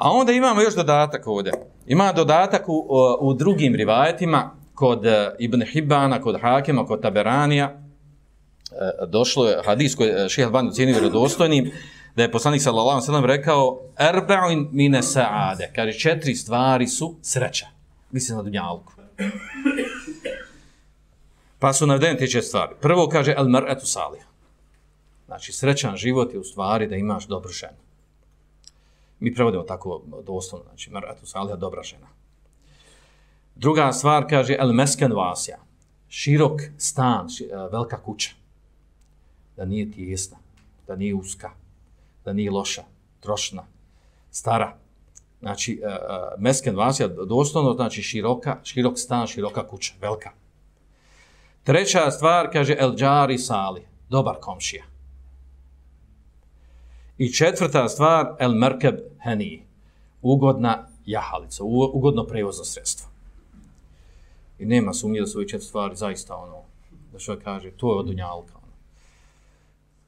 A onda imamo još dodatak ovdje. Ima dodatak u, u drugim rivajetima, kod e, Ibn Hibana, kod Hakema, kod Taberanija, e, došlo je hadis koji je Šeha Albani cijenio vjerodostojnim, da je poslanik sallallahu alejhi ve sellem rekao erba'un min sa'ade. Kaže četiri stvari su sreća. Mislim na dunjalku. Pa su navedene te četiri stvari. Prvo kaže el mar'atu salih. Znači srećan život je u stvari da imaš dobru ženu mi prevodimo tako doslovno znači mar'atu salija, dobra žena druga stvar kaže el mesken vasija, širok stan ši, eh, velika kuća da nije tijesna da nije uska da nije loša, trošna, stara. Znači, eh, eh, mesken vasija doslovno znači široka, širok stan, široka kuća, velika. Treća stvar, kaže El Džari Sali, dobar komšija. I četvrta stvar, El Merkeb Heni, ugodna jahalica, ugodno prevozno sredstvo. I nema sumnje da su ove četiri stvari zaista ono, da što kaže, to je od dunjalka ono.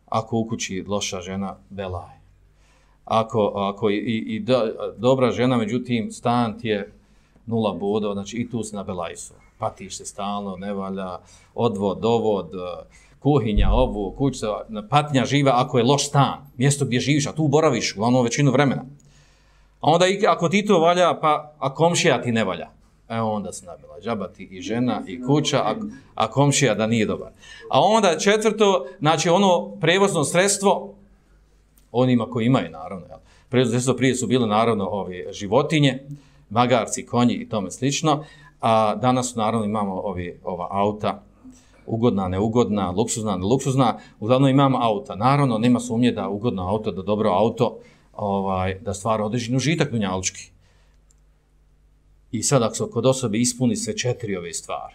ako u kući loša žena, belaj. Ako, ako i, i da, dobra žena, međutim, stan ti je nula bodova, znači i tu se na belajsu. Patiš se stalno, ne valja, odvod, dovod, kuhinja, ovu, kuća, patnja živa ako je loš stan, mjesto gdje živiš, a tu boraviš, uglavnom većinu vremena. A onda i ako ti to valja, pa a komšija ti ne valja e onda se nabila džabati i žena i kuća, a, a komšija da nije dobar. A onda četvrto, znači ono prevozno sredstvo, onima koji imaju naravno, jel? prevozno sredstvo prije su bile naravno ove životinje, magarci, konji i tome slično, a danas naravno imamo ovi, ova auta, ugodna, neugodna, luksuzna, neluksuzna, uglavnom imamo auta. Naravno, nema sumnje da ugodno auto, da dobro auto, ovaj, da stvara određenu žitak dunjalučki. I sad ako kod osobe ispuni sve četiri ove stvari,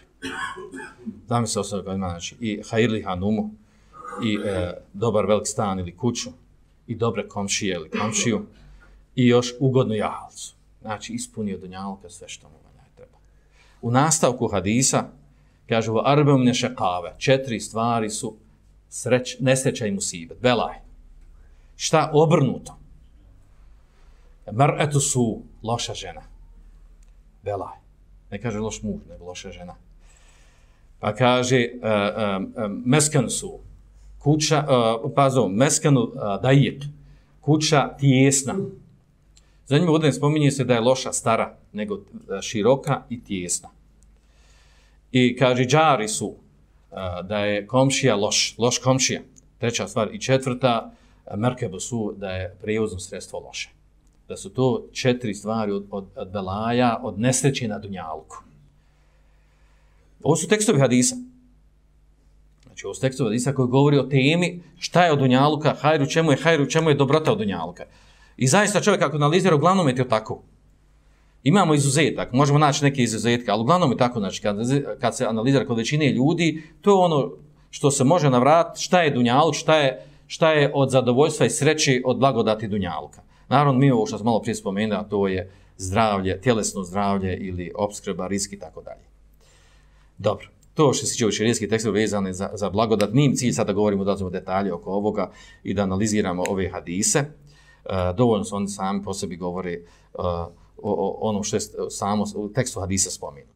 da mi se osoba koja ima znači, i hajirli hanumu, i e, dobar velik stan ili kuću, i dobre komšije ili komšiju, i još ugodnu jahalcu. Znači, ispunio do sve što mu valja treba. U nastavku hadisa, kaže u arbem nešekave, četiri stvari su sreć, nesreća i musibet, belaj. Šta obrnuto? Mr'etu su loša žena belaj. Ne kaže loš muž, nego loša žena. Pa kaže, eh, eh, eh, uh, uh, meskan su, kuća, uh, pazo, meskanu uh, dajik, kuća tijesna. Za njim ovdje spominje se da je loša stara, nego široka i tijesna. I kaže, džari su, a, da je komšija loš, loš komšija. Treća stvar. I četvrta, uh, merkebu su, da je prijevozno sredstvo loše da su to četiri stvari od, od, od belaja, od nesreće na dunjalku. Ovo su tekstovi hadisa. Znači, ovo su tekstovi hadisa koji govori o temi šta je od dunjaluka, hajru, čemu je hajru, čemu je dobrota od dunjaluka. I zaista čovjek ako analizira, uglavnom je to tako. Imamo izuzetak, možemo naći neke izuzetke, ali uglavnom je tako, znači, kad, kad se analizira kod većine ljudi, to je ono što se može navratiti, šta je dunjaluk, šta je, šta je od zadovoljstva i sreći od blagodati dunjaluka. Naravno, mi ovo što smo malo prije spomenuli, to je zdravlje, tjelesno zdravlje ili obskrba, riski i tako dalje. Dobro, to što se će uči riski tekstovi vezane za, za blagodat, nim cilj sada govorimo da znamo detalje oko ovoga i da analiziramo ove hadise. E, dovoljno su oni sami po sebi govori uh, e, o, o onom što je samo u tekstu hadisa spominu.